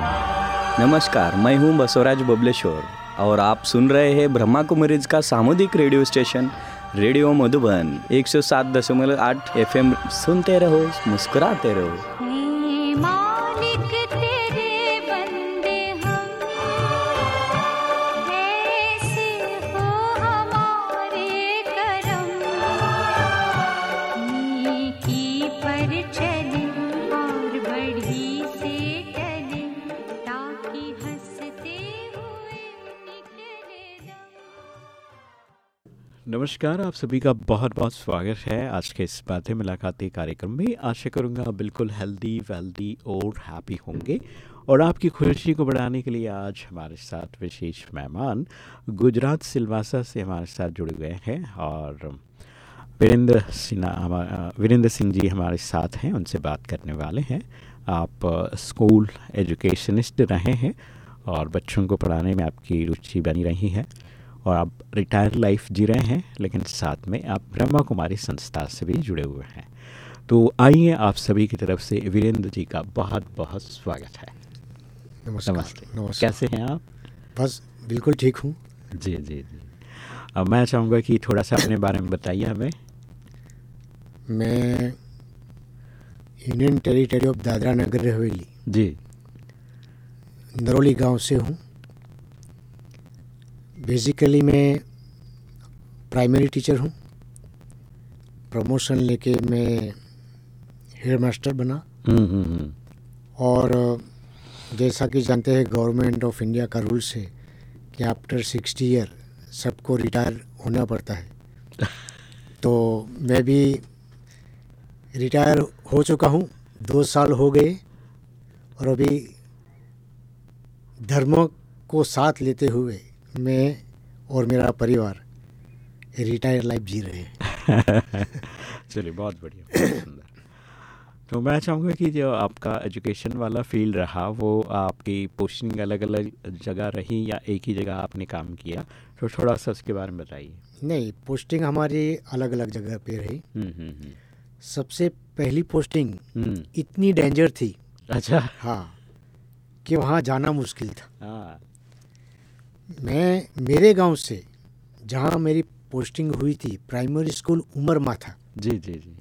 नमस्कार, मैं हूँ बसवराज बबलेश्वर और आप सुन रहे हैं ब्रह्मा कुमारीज का सामुदायिक रेडियो स्टेशन, रेडियो मधुबन, एक सौ सात दशमलव 107.8 एफएम। सुनते रहो, मुस्कुराते रहो। नमस्कार, आप सभी का बहुत बहुत स्वागत है। आज के इस बातें मुलाकाती कार्यक्रम में आशा करूँगा बिल्कुल हेल्दी वेल्दी और हैप्पी होंगे। और आपकी खुशी को बढ़ाने के लिए आज हमारे साथ विशेष मेहमान गुजरात सिलवासा से हमारे साथ जुड़े हुए हैं और वीरेंद्र सिन्हा वीरेंद्र सिंह जी हमारे साथ हैं, उनसे बात करने वाले हैं। आप स्कूल एजुकेशनिस्ट रहे हैं और बच्चों को पढ़ाने में आपकी रुचि बनी रही है। और आप रिटायर लाइफ जी रहे हैं लेकिन साथ में आप ब्रह्मा कुमारी संस्था से भी जुड़े हुए हैं। तो आइए आप सभी की तरफ़ से वीरेंद्र जी का बहुत बहुत स्वागत है। नमस्कार नमस्ते। नमस्कार। कैसे हैं आप? बस बिल्कुल ठीक हूँ। जी जी जी। अब मैं चाहूँगा कि थोड़ा सा अपने बारे में बताइए हमें। मैं union territory of Dadra Nagar Haveli जी। नरोली गाँव से हूँ। बेसिकली मैं प्राइमरी टीचर हूँ। प्रमोशन लेके मैं हेड मास्टर बना। हम्म हम्म हम्म। और जैसा कि जानते हैं गवर्नमेंट ऑफ़ इंडिया का रूल्स है कि आफ्टर सिक्सटी ईयर सबको रिटायर होना पड़ता है। तो मैं भी रिटायर हो चुका हूँ। दो साल हो गए और अभी धर्म को साथ लेते हुए मैं और मेरा परिवार रिटायर लाइफ जी रहे हैं। चलिए बहुत बढ़िया सुंदर। तो मैं चाहूँगा कि जो आपका एजुकेशन वाला फ़ील्ड रहा वो आपकी पोस्टिंग अलग अलग जगह रही या एक ही जगह आपने काम किया? तो थोड़ा सा उसके बारे में बताइए। नहीं पोस्टिंग हमारी अलग अलग जगह पे रही। हम्म हम्म हम्म। सबसे पहली पोस्टिंग इतनी डेंजर थी। अच्छा। हाँ कि वहाँ जाना मुश्किल था। हाँ। मैं मेरे गाँव से जहाँ मेरी पोस्टिंग हुई थी प्राइमरी स्कूल उमरमा था। जी जी जी।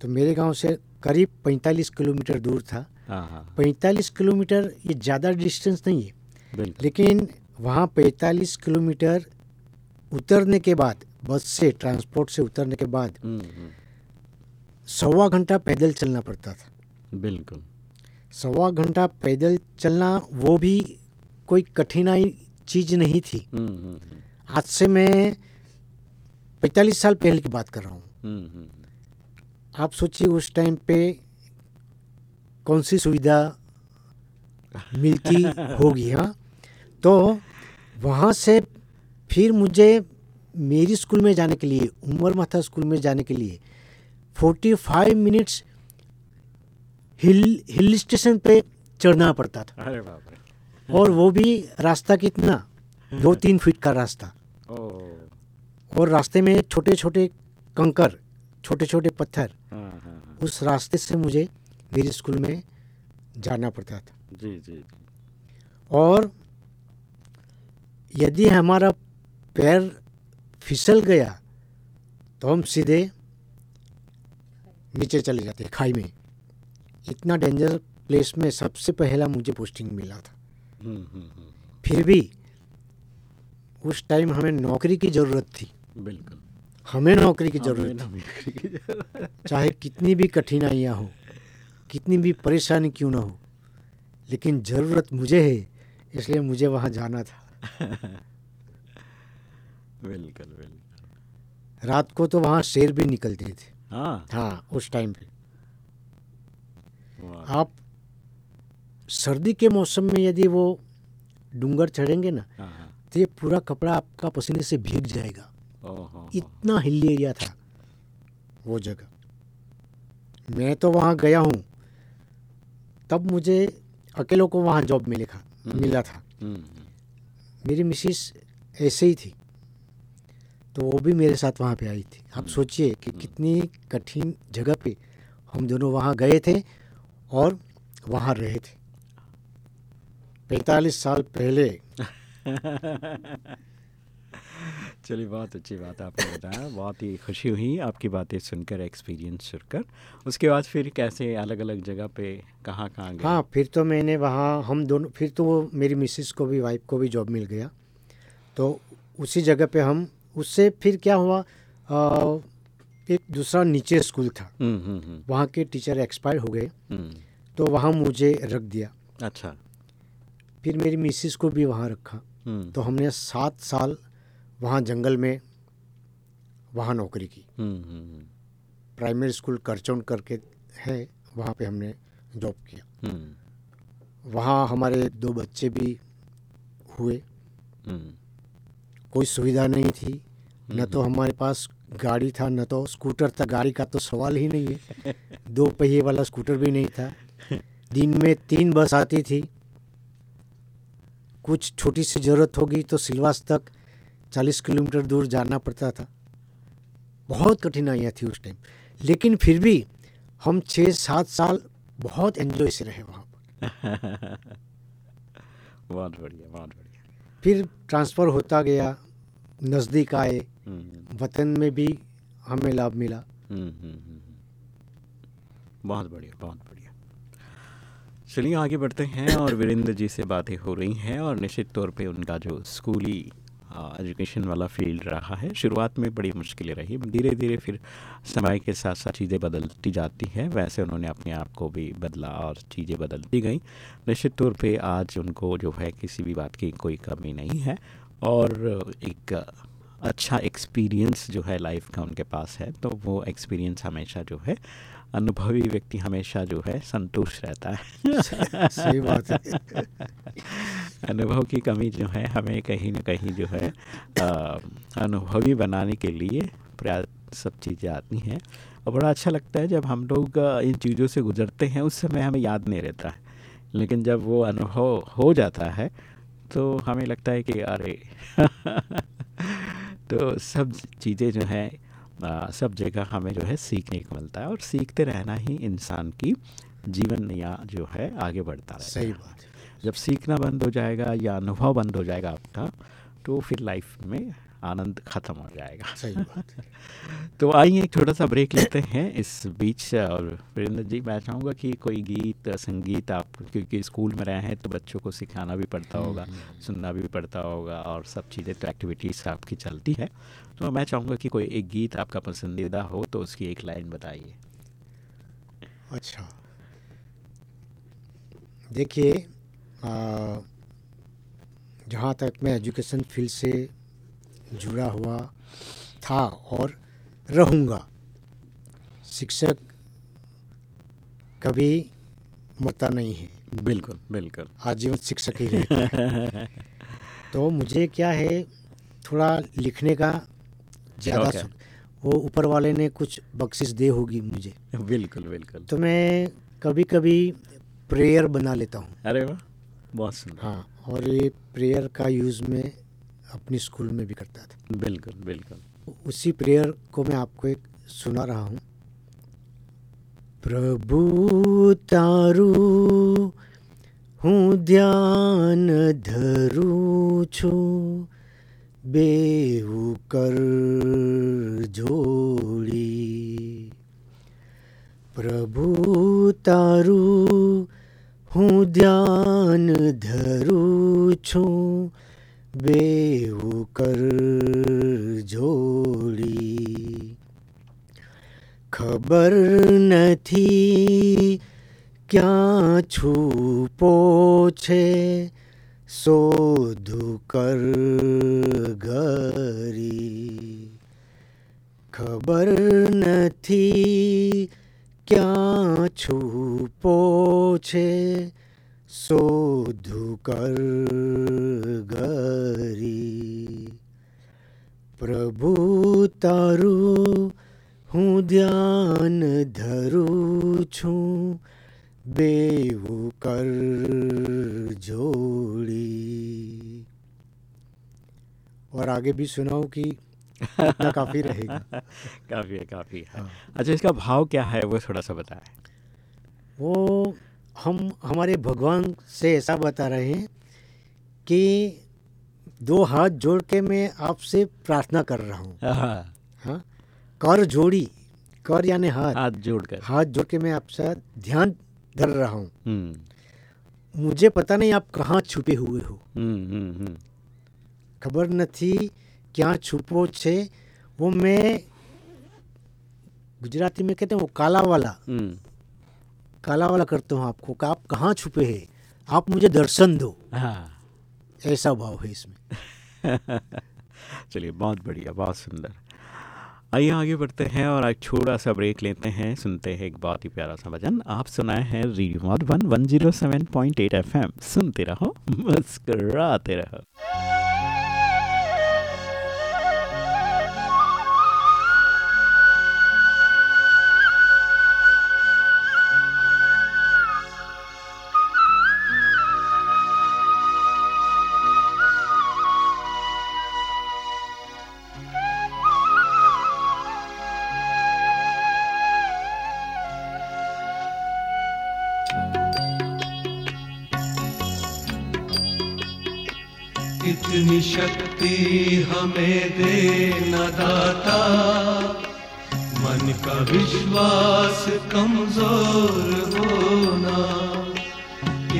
तो मेरे गाँव से करीब 45 किलोमीटर दूर था। हाँ हाँ। 45 किलोमीटर ये ज़्यादा डिस्टेंस नहीं है। लेकिन वहाँ 45 किलोमीटर उतरने के बाद बस से ट्रांसपोर्ट से उतरने के बाद हम्म, हम्म, सवा घंटा पैदल चलना पड़ता था। बिल्कुल। सवा घंटा पैदल चलना वो भी कोई कठिनाई चीज़ नहीं थी। हम्म, हम्म, हम्म, आज से मैं 45 साल पहले की बात कर रहा हूँ। आप सोचिए उस टाइम पे कौन सी सुविधा मिलती होगी हाँ? तो वहाँ से फिर मुझे मेरी स्कूल में जाने के लिए उमर माथा स्कूल में जाने के लिए 45 मिनट्स हिल हिल स्टेशन पे चढ़ना पड़ता था। अरे बाप रे। और वो भी रास्ता कितना? दो तीन फीट का रास्ता। और रास्ते में छोटे छोटे कंकर छोटे छोटे पत्थर हाँ हाँ हाँ। उस रास्ते से मुझे मेरे स्कूल में जाना पड़ता था। जी जी और यदि हमारा पैर फिसल गया तो हम सीधे नीचे चले जाते खाई में। इतना डेंजर प्लेस में सबसे पहला मुझे पोस्टिंग मिला था। हम्म, हम्म, हम्म, फिर भी उस टाइम हमें नौकरी की ज़रूरत थी। बिल्कुल। हमें नौकरी की ज़रूरत चाहे कितनी भी कठिनाइयाँ हो कितनी भी परेशानी क्यों ना हो लेकिन ज़रूरत मुझे है इसलिए मुझे वहाँ जाना था। बिल्कुल बिल्कुल। रात को तो वहाँ शेर भी निकलते थे। हाँ। हाँ उस टाइम पे। आप सर्दी के मौसम में यदि वो डूंगर चढ़ेंगे ना हाँ हाँ। तो ये पूरा कपड़ा आपका पसीने से भीग जाएगा। इतना हिली एरिया था वो जगह। मैं तो वहाँ गया हूँ तब मुझे अकेलों को वहाँ जॉब मिले था मिला था। हम्म, हम्म, मेरी मिसिस ऐसे ही थी तो वो भी मेरे साथ वहाँ पे आई थी। आप सोचिए कि कितनी कठिन जगह पे हम दोनों वहाँ गए थे और वहाँ रहे थे। पैंतालीस साल पहले। चलिए बहुत अच्छी बात आपने बताया बहुत ही खुशी हुई आपकी बातें सुनकर एक्सपीरियंस सुनकर। उसके बाद फिर कैसे अलग अलग जगह पे कहाँ कहाँ गए? हाँ फिर तो मैंने वहाँ हम दोनों फिर तो वो मेरी मिसिस को भी वाइफ को भी जॉब मिल गया। तो उसी जगह पे हम उससे फिर क्या हुआ आ, एक दूसरा नीचे स्कूल था। हम्म हम्म हम्म, वहाँ के टीचर एक्सपायर हो गए। तो वहाँ मुझे रख दिया। अच्छा। फिर मेरी मिसिस को भी वहाँ रखा। हम्म। तो हमने सात साल वहाँ जंगल में वहाँ नौकरी की। हम्म हम्म, प्राइमरी स्कूल करचौन करके है वहाँ पे हमने जॉब किया। वहाँ हमारे दो बच्चे भी हुए। कोई सुविधा नहीं थी। न तो हमारे पास गाड़ी था न तो स्कूटर था। गाड़ी का तो सवाल ही नहीं है। दो पहिए वाला स्कूटर भी नहीं था। दिन में तीन बस आती थी। कुछ छोटी सी ज़रूरत होगी तो सिलवास तक चालीस किलोमीटर दूर जाना पड़ता था। बहुत कठिनाइयाँ थी उस टाइम लेकिन फिर भी हम छः सात साल बहुत एंजॉय से रहे वहाँ पर। बहुत बढ़िया बहुत बढ़िया। फिर ट्रांसफ़र होता गया नज़दीक आए हम्म। वतन में भी हमें लाभ मिला। हम्म, हम्म, हम्म, हम्म। बहुत बढ़िया बहुत बढ़िया। चलिए आगे बढ़ते हैं और वीरेंद्र जी से बातें हो रही हैं और निश्चित तौर पे उनका जो स्कूली एजुकेशन वाला फ़ील्ड रहा है, शुरुआत में बड़ी मुश्किलें रही धीरे धीरे फिर समय के साथ साथ चीज़ें बदलती जाती हैं, वैसे उन्होंने अपने आप को भी बदला और चीज़ें बदलती गई। निश्चित तौर पे आज उनको जो है किसी भी बात की कोई कमी नहीं है और एक अच्छा एक्सपीरियंस जो है लाइफ का उनके पास है तो वो एक्सपीरियंस हमेशा जो है अनुभवी व्यक्ति हमेशा जो है संतुष्ट रहता है। सही बात है। अनुभव की कमी जो है हमें कहीं ना कहीं जो है अनुभवी बनाने के लिए प्रयास सब चीज़ें आती हैं। और बड़ा अच्छा लगता है जब हम लोग इन चीज़ों से गुजरते हैं उस समय हमें याद नहीं रहता है। लेकिन जब वो अनुभव हो जाता है तो हमें लगता है कि अरे तो सब चीज़ें जो है सब जगह हमें जो है सीखने को मिलता है और सीखते रहना ही इंसान की जीवन या जो है आगे बढ़ता है सही बात। जब सीखना बंद हो जाएगा या अनुभव बंद हो जाएगा आपका तो फिर लाइफ में आनंद खत्म हो जाएगा। सही बात है। तो आइए एक छोटा सा ब्रेक लेते हैं इस बीच और वीरेंद्र जी मैं चाहूँगा कि कोई गीत संगीत आप क्योंकि स्कूल में रहे हैं तो बच्चों को सिखाना भी पड़ता होगा सुनना भी पड़ता होगा और सब चीज़ें तो एक्टिविटीज़ आपकी चलती है। तो मैं चाहूँगा कि कोई एक गीत आपका पसंदीदा हो तो उसकी एक लाइन बताइए। अच्छा। देखिए जहाँ तक मैं एजुकेशन फ़ील्ड से जुड़ा हुआ था और रहूँगा। शिक्षक कभी मरता नहीं है। बिल्कुल बिल्कुल। आजीवन शिक्षक ही रहता है। तो मुझे क्या है थोड़ा लिखने का ज़्यादा वो ऊपर वाले ने कुछ बख्शिश दे होगी मुझे। बिल्कुल बिल्कुल। तो मैं कभी कभी प्रेयर बना लेता हूँ। अरे वाह बहुत सुंदर। हाँ और ये प्रेयर का यूज़ मैं अपनी स्कूल में भी करता था बिल्कुल बिल्कुल उसी प्रेयर को मैं आपको एक सुना रहा हूँ प्रभु तारू હું ધ્યાન ધરું છું બેવું કર જોડી પ્રભુ તારું હું ધ્યાન ધરું છું બેવું કર જોડી ખબર નથી ક્યાં છુપો છે શોધું કર ગરી ખબર નથી ક્યાં છુપો છે શોધું કર ગરી પ્રભુ તારું હું ધ્યાન ધરું છું બેવું કર जोड़ी और आगे भी सुनाऊं कि इतना काफ़ी रहेगा काफ़ी है काफ़ी है हाँ। अच्छा इसका भाव क्या है वो थोड़ा सा बताएं वो हम हमारे भगवान से ऐसा बता रहे हैं कि दो हाथ जोड़ के मैं आपसे प्रार्थना कर रहा हूँ हाँ, हाँ कर जोड़ी कर यानी हाथ हाथ जोड़कर हाथ जोड़ के मैं आपसे ध्यान धर रहा हूँ हम्म मुझे पता नहीं आप कहाँ छुपे हुए हो हम्म हम्म हम्म ખબર નથી ક્યાં છુપો છે वो मैं गुजराती में कहते हैं वो काला वाला करता हूँ आपको कि आप कहाँ छुपे हैं? आप मुझे दर्शन दो। हाँ। ऐसा भाव है इसमें। चलिए बहुत बढ़िया बहुत सुंदर। आइए आगे बढ़ते हैं और एक छोटा सा ब्रेक लेते हैं सुनते हैं एक बहुत ही प्यारा सा भजन। आप सुनाए हैं radio one one zero seven point eight F M. सुनते रहो मुस्कराते रहो। हमें दे न दाता। मन का विश्वास कमज़ोर होना।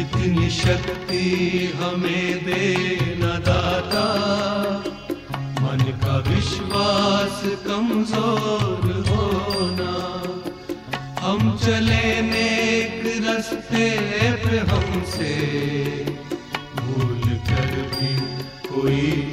इतनी शक्ति हमें दे न दाता। मन का विश्वास कमज़ोर होना। हम चले नेक रास्ते हमसे। भूल कर भी कोई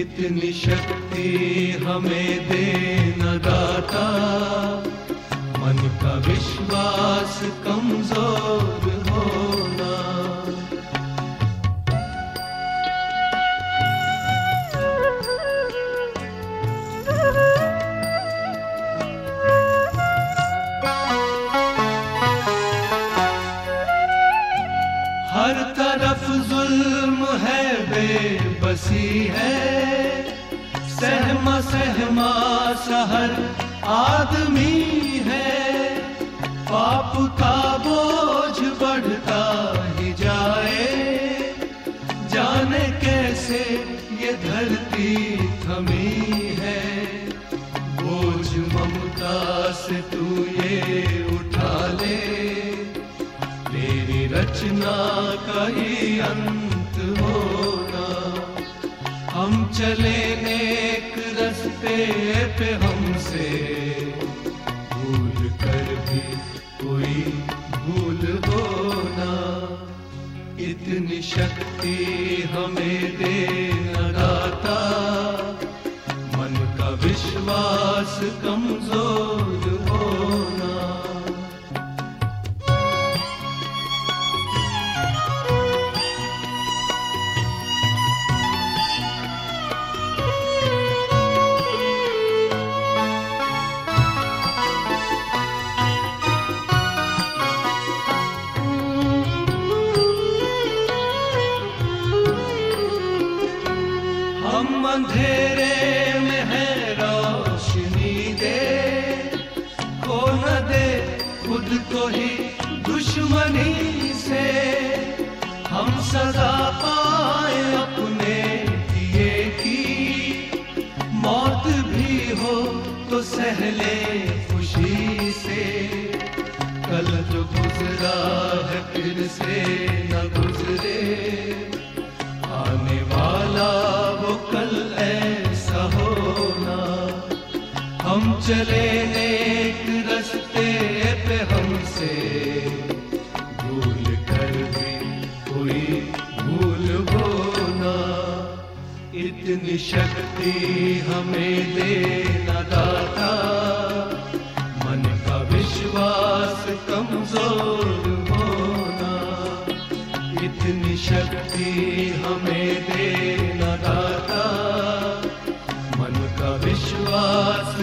इतनी शक्ति हमें दे न दाता। मन का विश्वास कमज़ोर होना आदमी अंधेरे में है रोशनी दे। को न दे खुद को ही दुश्मनी से। हम सजा पाए अपने किए की। मौत भी हो तो सहले खुशी से। कल जो गुजरा है फिर से। शक्ति हमें दे न दाता। मन का विश्वास कमज़ोर होना। इतनी शक्ति हमें दे न दाता। मन का विश्वास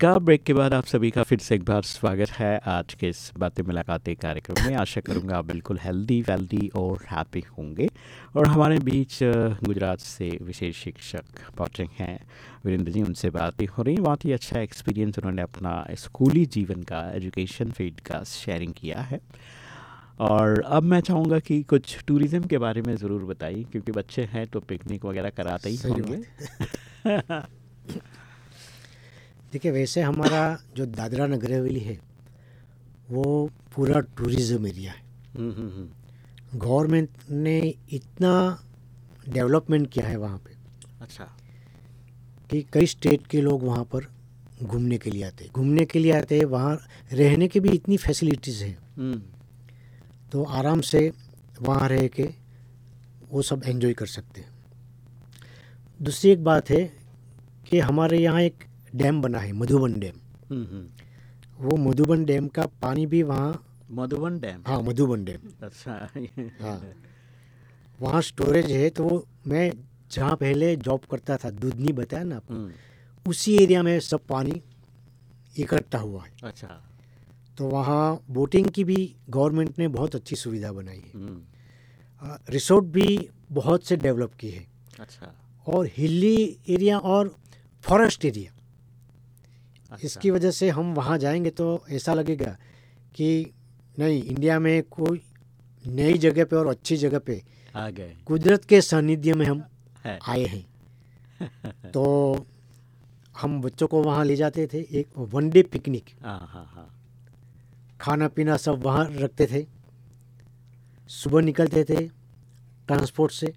नमस्कार ब्रेक के बाद आप सभी का फिर से एक बार स्वागत है। आज के इस बातें मुलाकातें कार्यक्रम में आशा करूँगा आप बिल्कुल हेल्दी वेल्दी और हैप्पी होंगे। और हमारे बीच गुजरात से विशेष शिक्षक पहुँचे हैं। वीरेंद्र जी उनसे बातें हो रही बहुत ही अच्छा एक्सपीरियंस उन्होंने अपना स्कूली जीवन का एजुकेशन फ़ील्ड का शेयरिंग किया है। और अब मैं चाहूँगा कि कुछ टूरिज़्म के बारे में ज़रूर बताइए क्योंकि बच्चे हैं तो पिकनिक वगैरह कराते ही होंगे। देखिए वैसे हमारा जो दादरा नगर हवेली है वो पूरा टूरिज़्म एरिया है। हम्म, हम्म, हम्म। गवर्नमेंट ने इतना डेवलपमेंट किया है वहाँ पे अच्छा। कि कई स्टेट के लोग वहाँ पर घूमने के लिए आते हैं। घूमने के लिए आते हैं वहाँ रहने की भी इतनी फैसिलिटीज़ है। तो आराम से वहाँ रह के वो सब एंजॉय कर सकते हैं। दूसरी एक बात है कि हमारे यहाँ एक डैम बना है मधुबन डैम। हम्म, हम्म। वो मधुबन डैम का पानी भी वहाँ मधुबन डैम? हाँ मधुबन डैम। अच्छा। हाँ। वहाँ स्टोरेज है तो वो मैं जहाँ पहले जॉब करता था दूधनी बताया ना आपको? हम्म, उसी एरिया में सब पानी इकट्ठा हुआ है। अच्छा। तो वहाँ बोटिंग की भी गवर्नमेंट ने बहुत अच्छी सुविधा बनाई है। रिसोर्ट भी बहुत से डेवलप की है। अच्छा। और हिली एरिया और फॉरेस्ट एरिया अच्छा। इसकी वजह से हम वहाँ जाएँगे तो ऐसा लगेगा कि नहीं इंडिया में कोई नई जगह पे और अच्छी जगह पे आ गए। कुदरत के सानिध्य में हम है। आए हैं। तो हम बच्चों को वहाँ ले जाते थे एक वन डे पिकनिक हाँ हाँ हाँ। खाना पीना सब वहाँ रखते थे। सुबह निकलते थे ट्रांसपोर्ट से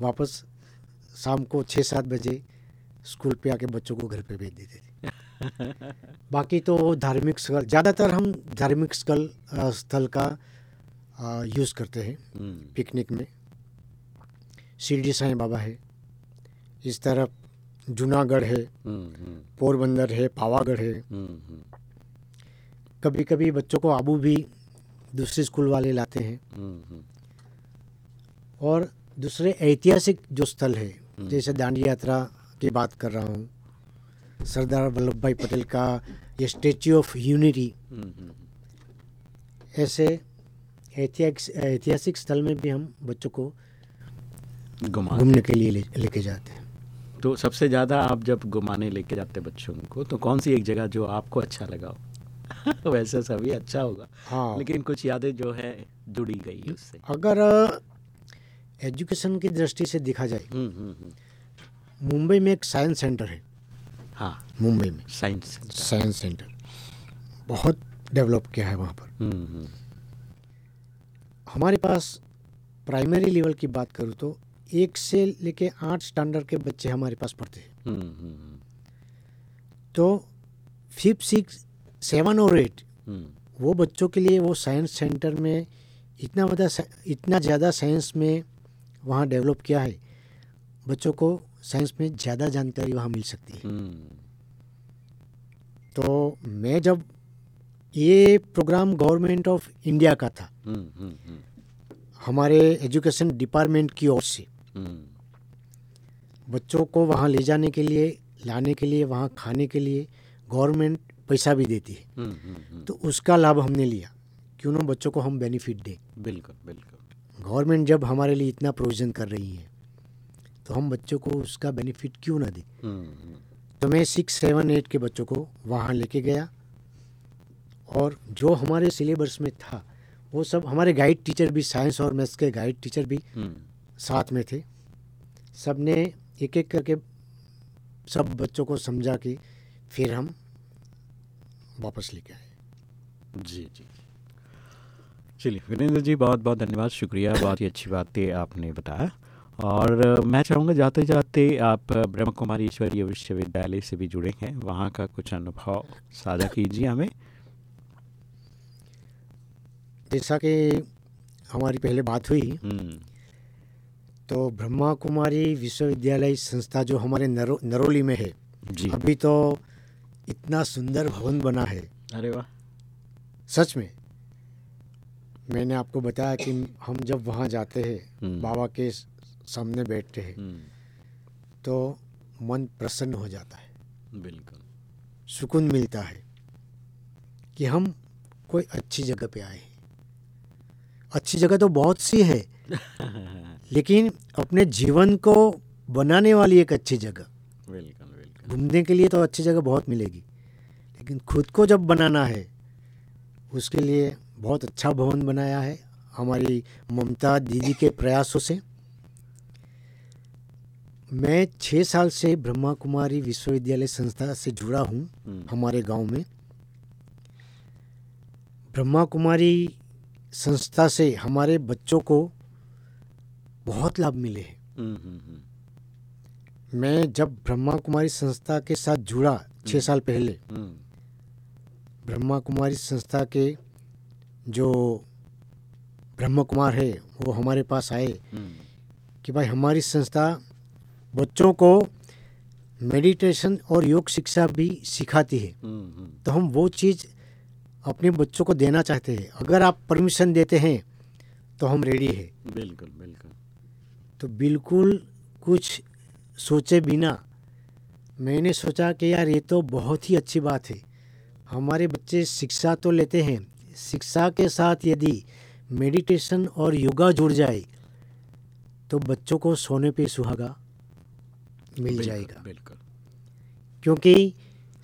वापस शाम को छः सात बजे स्कूल पे आके बच्चों को घर पे भेज देते थे। बाकी तो धार्मिक स्थल ज़्यादातर हम धार्मिक स्थल स्थल का यूज़ करते हैं हम्म, पिकनिक में। शिरडी साईं बाबा है इस तरफ़ जूनागढ़ है हम्म, हम्म, पोरबंदर है पावागढ़ है। कभी कभी बच्चों को आबू भी दूसरे स्कूल वाले लाते हैं। और दूसरे ऐतिहासिक जो स्थल है जैसे दांडी यात्रा की बात कर रहा हूँ सरदार वल्लभ भाई पटेल का ये स्टेच्यू ऑफ़ यूनिटी। ऐसे ऐतिहासिक स्थल में भी हम बच्चों को घुमा घूमने के लिए ले, लेके जाते हैं। तो सबसे ज़्यादा आप जब घुमाने लेके जाते बच्चों को तो कौन सी एक जगह जो आपको अच्छा लगा हो? वैसे सभी अच्छा होगा। हाँ। लेकिन कुछ यादें जो है जुड़ी गई उससे। अगर एजुकेशन की दृष्टि से देखा जाए हम्म, हम्म, हम्म, मुंबई में एक साइंस सेंटर है। हाँ। मुंबई में। Science science centre. बहुत डेवलप किया है वहाँ पर। हम्म, हम्म, हमारे पास प्राइमरी लेवल की बात करूँ तो एक से लेके आठ स्टैंडर्ड के बच्चे हमारे पास पढ़ते हैं। हम्म, तो फिफ्थ सिक्स सेवन और एट वो बच्चों के लिए वो साइंस सेंटर में इतना बड़ा इतना ज़्यादा साइंस में वहाँ डेवलप किया है। बच्चों को साइंस में ज़्यादा जानकारी वहाँ मिल सकती है। हम्म, तो मैं जब ये प्रोग्राम गवर्नमेंट ऑफ़ इंडिया का था हम्म, हम्म, हमारे एजुकेशन डिपार्टमेंट की ओर से बच्चों को वहाँ ले जाने के लिए लाने के लिए वहाँ खाने के लिए गवर्नमेंट पैसा भी देती है। तो उसका लाभ हमने लिया। क्यों ना बच्चों को हम बेनिफिट दें। बिल्कुल बिल्कुल। गवर्नमेंट जब हमारे लिए इतना प्रोविज़न कर रही है तो हम बच्चों को उसका बेनिफिट क्यों ना दें? हम्म, हम्म, तो मैं सिक्स सेवन एट के बच्चों को वहाँ लेके गया और जो हमारे सिलेबस में था वो सब हमारे गाइड टीचर भी साइंस और मैथ्स के गाइड टीचर भी हम्म, साथ में थे। सबने एक एक करके सब बच्चों को समझा कि फिर हम वापस लेके आए। जी जी चलिए वीरेंद्र जी बहुत बहुत धन्यवाद शुक्रिया। बहुत ही अच्छी बात थी आपने बताया। और मैं चाहूँगा जाते जाते आप ब्रह्म कुमारी ईश्वरीय विश्वविद्यालय से भी जुड़े हैं। वहाँ का कुछ अनुभव साझा कीजिए हमें। जैसा कि हमारी पहले बात हुई हम्म, तो ब्रह्मा कुमारी विश्वविद्यालय संस्था जो हमारे नरो नरोली में है जी। अभी तो इतना सुंदर भवन बना है। अरे वाह। सच में मैंने आपको बताया कि हम जब वहाँ जाते हैं हम्म। बाबा के सामने बैठते हैं हम्म, तो मन प्रसन्न हो जाता है। बिल्कुल। सुकून मिलता है कि हम कोई अच्छी जगह पे आए हैं। अच्छी जगह तो बहुत सी है लेकिन अपने जीवन को बनाने वाली एक अच्छी जगह। बिल्कुल बिल्कुल। घूमने के लिए तो अच्छी जगह बहुत मिलेगी लेकिन खुद को जब बनाना है उसके लिए बहुत अच्छा भवन बनाया है हमारी ममता दीदी के प्रयासों से। मैं छः साल से ब्रह्मा कुमारी विश्वविद्यालय संस्था से जुड़ा हूँ हमारे गाँव में। ब्रह्मा कुमारी संस्था से हमारे बच्चों को बहुत लाभ मिले हैं। हम्म, हम्म, हम्म, मैं जब ब्रह्मा कुमारी संस्था के साथ जुड़ा छः साल पहले हम्म, ब्रह्मा कुमारी संस्था के जो ब्रह्म कुमार है वो हमारे पास आए हम्म, कि भाई हमारी संस्था बच्चों को मेडिटेशन और योग शिक्षा भी सिखाती है। हम्म, हम्म, तो हम वो चीज़ अपने बच्चों को देना चाहते हैं। अगर आप परमिशन देते हैं तो हम रेडी है। बिल्कुल बिल्कुल। तो बिल्कुल कुछ सोचे बिना मैंने सोचा कि यार ये तो बहुत ही अच्छी बात है। हमारे बच्चे शिक्षा तो लेते हैं। शिक्षा के साथ यदि मेडिटेशन और योगा जुड़ जाए तो बच्चों को सोने पे सुहागा। मिल जाएगा। बिल्कुल। क्योंकि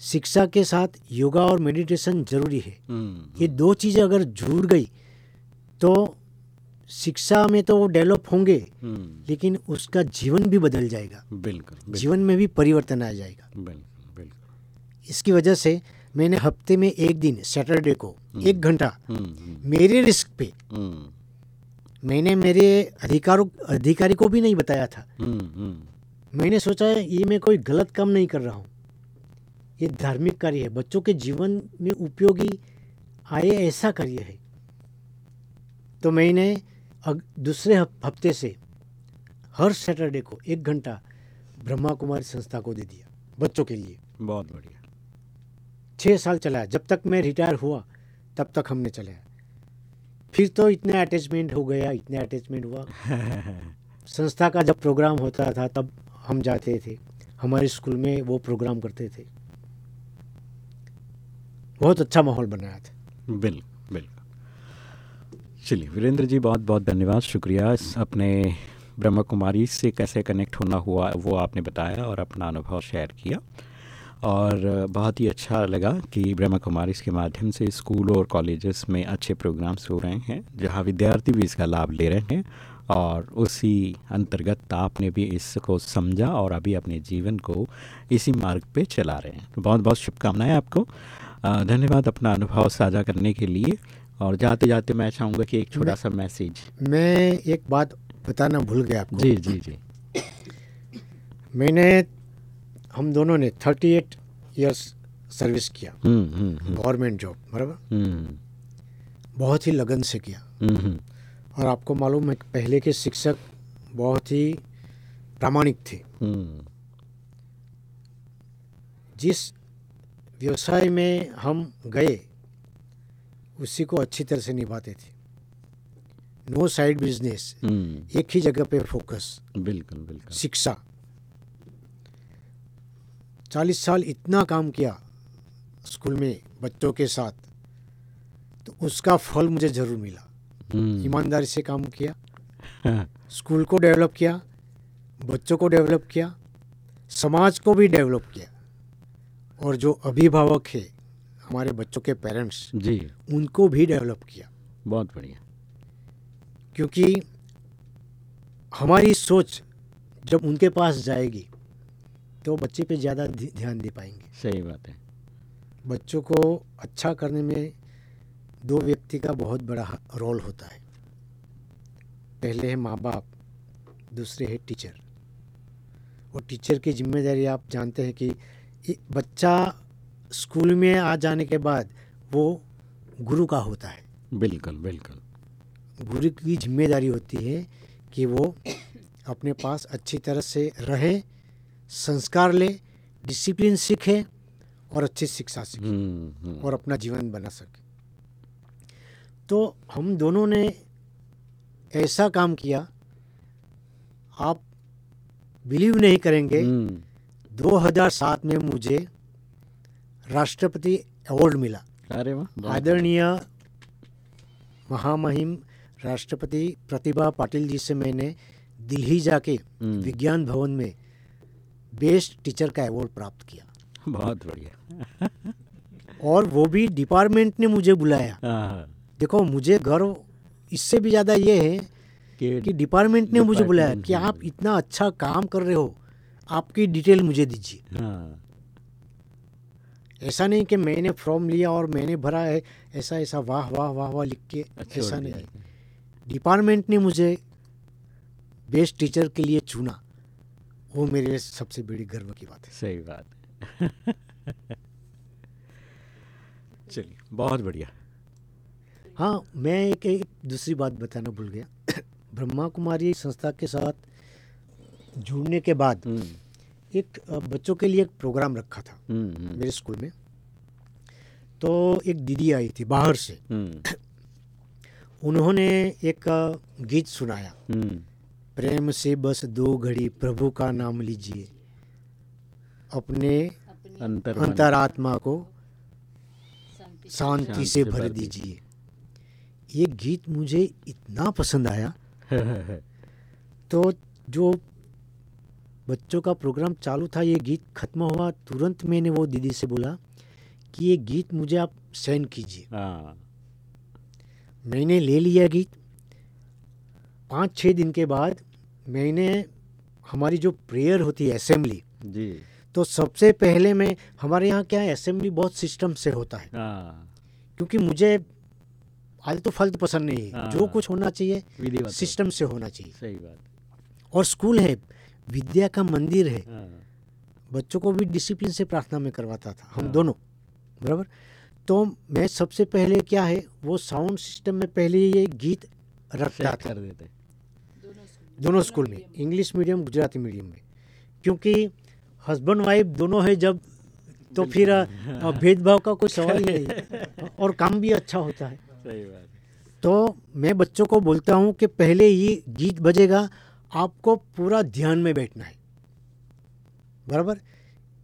शिक्षा के साथ योगा और मेडिटेशन ज़रूरी है। हम्म, ये दो चीज़ें अगर जुड़ गई तो शिक्षा में तो वो डेवलप होंगे हम्म, लेकिन उसका जीवन भी बदल जाएगा। बिल्कुल जीवन में भी परिवर्तन आ जाएगा। बिल्कुल बिल्कुल। इसकी वजह से मैंने हफ़्ते में एक दिन सैटरडे को एक घंटा हम्म, हम्म, मेरे रिस्क पे हम्म, मैंने मेरे अधिकारों अधिकारी को भी नहीं बताया था। हम्म, हम्म, मैंने सोचा है ये मैं कोई गलत काम नहीं कर रहा हूँ। ये धार्मिक कार्य है। बच्चों के जीवन में उपयोगी आए ऐसा कार्य है। तो मैंने दूसरे हफ़्ते से हर सैटरडे को एक घंटा ब्रह्मा कुमारी संस्था को दे दिया बच्चों के लिए। बहुत बढ़िया। छः साल चलाया जब तक मैं रिटायर हुआ तब तक हमने चलाया। फिर तो इतना अटैचमेंट हो गया इतना अटैचमेंट हुआ। संस्था का जब प्रोग्राम होता था तब हम जाते थे। हमारे स्कूल में वो प्रोग्राम करते थे। बहुत अच्छा माहौल बनाया था। बिल्कुल बिल्कुल चलिए, वीरेंद्र जी, बहुत बहुत धन्यवाद, शुक्रिया। अपने ब्रह्मा कुमारी से कैसे कनेक्ट होना हुआ, वो आपने बताया और अपना अनुभव शेयर किया। और बहुत ही अच्छा लगा कि ब्रह्मा कुमारी के माध्यम से स्कूल और कॉलेजेस में अच्छे प्रोग्राम्स हो रहे हैं, जहाँ विद्यार्थी भी इसका लाभ ले रहे हैं। और उसी अंतर्गत आपने भी इसको समझा और अभी अपने जीवन को इसी मार्ग पे चला रहे हैं। तो बहुत बहुत शुभकामनाएँ आपको। धन्यवाद अपना अनुभव साझा करने के लिए। और जाते जाते मैं चाहूँगा कि एक छोटा सा मैसेज। मैं एक बात बताना भूल गया आपको। जी जी जी। मैंने हम दोनों ने थर्टी एट ईयर्स सर्विस किया। हम्म हम्म हम्म, गवर्नमेंट जॉब बराबर? हम्म। बहुत ही लगन से किया। हम्म, हम्म, और आपको मालूम है पहले के शिक्षक बहुत ही प्रामाणिक थे। हम्म, जिस व्यवसाय में हम गए उसी को अच्छी तरह से निभाते थे। नो साइड बिज़नेस एक ही जगह पे फोकस बिल्कुल बिल्कुल। शिक्षा। चालीस साल इतना काम किया स्कूल में बच्चों के साथ तो उसका फल मुझे ज़रूर मिला। ईमानदारी से काम किया। हाँ, स्कूल को डेवलप किया बच्चों को डेवलप किया समाज को भी डेवलप किया। और जो अभिभावक है हमारे बच्चों के पेरेंट्स जी। उनको भी डेवलप किया। बहुत बढ़िया। क्योंकि हमारी सोच जब उनके पास जाएगी तो बच्चे पे ज़्यादा ध्यान दे पाएँगे। सही बात है। बच्चों को अच्छा करने में दो व्यक्ति का बहुत बड़ा रोल होता है। पहले है माँ बाप दूसरे है टीचर और टीचर की ज़िम्मेदारी आप जानते हैं कि बच्चा स्कूल में आ जाने के बाद वो गुरु का होता है। बिल्कुल बिल्कुल। गुरु की ज़िम्मेदारी होती है कि वो अपने पास अच्छी तरह से रहे संस्कार ले डिसिप्लिन सीखे और अच्छी शिक्षा सीखे हम्म, हम्म, और अपना जीवन बना सके। तो हम दोनों ने ऐसा काम किया आप बिलीव नहीं करेंगे। हम्म, 2007 में मुझे राष्ट्रपति अवार्ड मिला। अरे वाह आदरणीय महामहिम राष्ट्रपति प्रतिभा पाटिल जी से मैंने दिल्ली जाके हम्म। विज्ञान भवन में बेस्ट टीचर का अवार्ड प्राप्त किया। बहुत बढ़िया। और वो भी डिपार्टमेंट ने मुझे बुलाया। हाँ, देखो मुझे गर्व इससे भी ज़्यादा ये है कि डिपार्टमेंट ने मुझे बुलाया कि आप इतना अच्छा काम कर रहे हो आपकी डिटेल मुझे दीजिए। हाँ, ऐसा नहीं कि मैंने फॉर्म लिया और मैंने भरा है ऐसा ऐसा वाह वाह वाह वाह लिख के ऐसा नहीं। डिपार्टमेंट ने मुझे बेस्ट टीचर के लिए चुना। वो मेरे लिए सबसे बड़ी गर्व की बात है। सही बात चलिए बहुत बढ़िया। हाँ मैं एक, एक दूसरी बात बताना भूल गया। ब्रह्मा कुमारी संस्था के साथ जुड़ने के बाद हम्म, एक बच्चों के लिए एक प्रोग्राम रखा था हम्म, हम्म, मेरे स्कूल में। तो एक दीदी आई थी बाहर से। उन्होंने एक गीत सुनाया। प्रेम से बस दो घड़ी प्रभु का नाम लीजिए। अपने अंतर अंतरात्मा को शांति से भर दीजिए। ये गीत मुझे इतना पसंद आया। तो जो बच्चों का प्रोग्राम चालू था ये गीत खत्म हुआ तुरंत मैंने वो दीदी से बोला कि ये गीत मुझे आप सेंड कीजिए। हाँ। मैंने ले लिया गीत। पाँच छः दिन के बाद मैंने हमारी जो प्रेयर होती है असेंबली जी। तो सबसे पहले मैं हमारे यहाँ क्या है असेंबली बहुत सिस्टम से होता है। हाँ। क्योंकि मुझे आलतू फालतू पसंद नहीं है। हाँ। जो कुछ होना चाहिए सिस्टम से होना चाहिए। सही बात और स्कूल है विद्या का मंदिर है। हाँ, बच्चों को भी डिसिप्लिन से प्रार्थना में करवाता था हम हाँ। दोनों बराबर? तो मैं सबसे पहले क्या है वो साउंड सिस्टम में पहले ये गीत रखता कर देते दोनों स्कूल में इंग्लिश मीडियम गुजराती मीडियम में। क्योंकि हस्बैंड वाइफ दोनों है जब तो फिर भेदभाव का कोई सवाल ही नहीं है। और काम भी अच्छा होता है। सही बात तो मैं बच्चों को बोलता हूँ कि पहले ये गीत बजेगा आपको पूरा ध्यान में बैठना है। बराबर?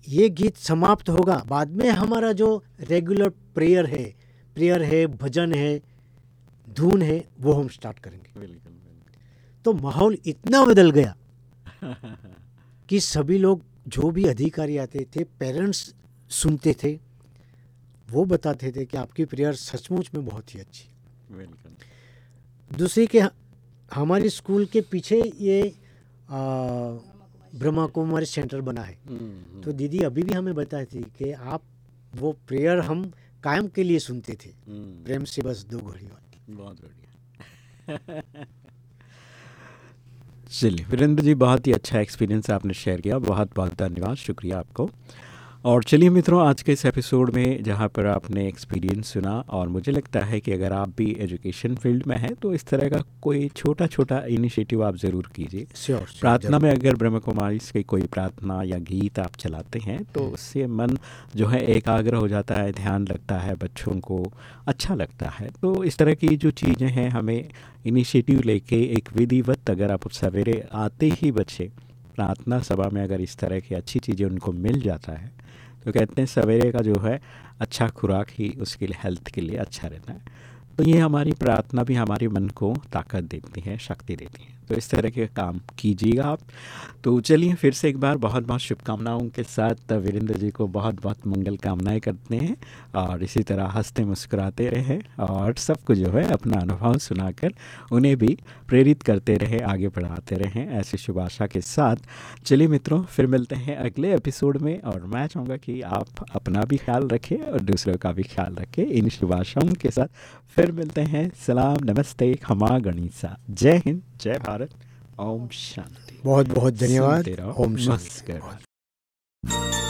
ये गीत समाप्त होगा बाद में हमारा जो रेगुलर प्रेयर है प्रेयर है भजन है धुन है वो हम स्टार्ट करेंगे। बिल्कुल तो माहौल इतना बदल गया कि सभी लोग जो भी अधिकारी आते थे पेरेंट्स सुनते थे। वो बताते थे कि आपकी प्रेयर सचमुच में बहुत ही अच्छी दूसरी के हमारे स्कूल के पीछे ये आ, ब्रह्मा कुमारी सेंटर बना है। हम्म, तो दीदी अभी भी हमें बताई थी कि आप वो प्रेयर हम कायम के लिए सुनते थे। हम्म, प्रेम से बस दो घड़ी वाली बहुत बढ़िया। चलिए वीरेंद्र जी बहुत ही अच्छा एक्सपीरियंस आपने शेयर किया। बहुत बहुत धन्यवाद। शुक्रिया आपको। और चलिए मित्रों आज के इस एपिसोड में जहाँ पर आपने एक्सपीरियंस सुना और मुझे लगता है कि अगर आप भी एजुकेशन फ़ील्ड में हैं तो इस तरह का कोई छोटा छोटा इनिशिएटिव आप ज़रूर कीजिए। श्योर प्रार्थना में अगर ब्रह्म कुमारी की कोई प्रार्थना या गीत आप चलाते हैं तो उससे मन जो है एकाग्र हो जाता है ध्यान लगता है बच्चों को अच्छा लगता है। तो इस तरह की जो चीज़ें हैं हमें इनिशिएटिव लेके एक विधिवत अगर आप सवेरे आते ही बच्चे प्रार्थना सभा में अगर इस तरह की अच्छी चीज़ें उनको मिल जाता है तो कहते हैं, सवेरे का जो है अच्छा खुराक ही उसके लिए, हेल्थ के लिए अच्छा रहता है। तो ये हमारी प्रार्थना भी हमारे मन को ताकत देती है, शक्ति देती है। तो इस तरह के काम कीजिएगा आप। तो चलिए फिर से एक बार बहुत बहुत शुभकामनाओं के साथ वीरेंद्र जी को बहुत बहुत मंगल कामनाएँ करते हैं और इसी तरह हँसते मुस्कुराते रहे और सबको जो है अपना अनुभव सुनाकर उन्हें भी प्रेरित करते रहे, आगे बढ़ाते रहें ऐसी शुभ आशा के साथ। चलिए मित्रों, फिर मिलते हैं अगले एपिसोड में और मैं चाहूँगा कि आप अपना भी ख्याल रखें और दूसरों का भी ख्याल रखें इन शुभ आशाओं के साथ। फिर मिलते हैं, सलाम, नमस्ते खमा गणिसा, जय हिंद, जय भारत। ओम शांति। बहुत बहुत धन्यवाद ओम शांति।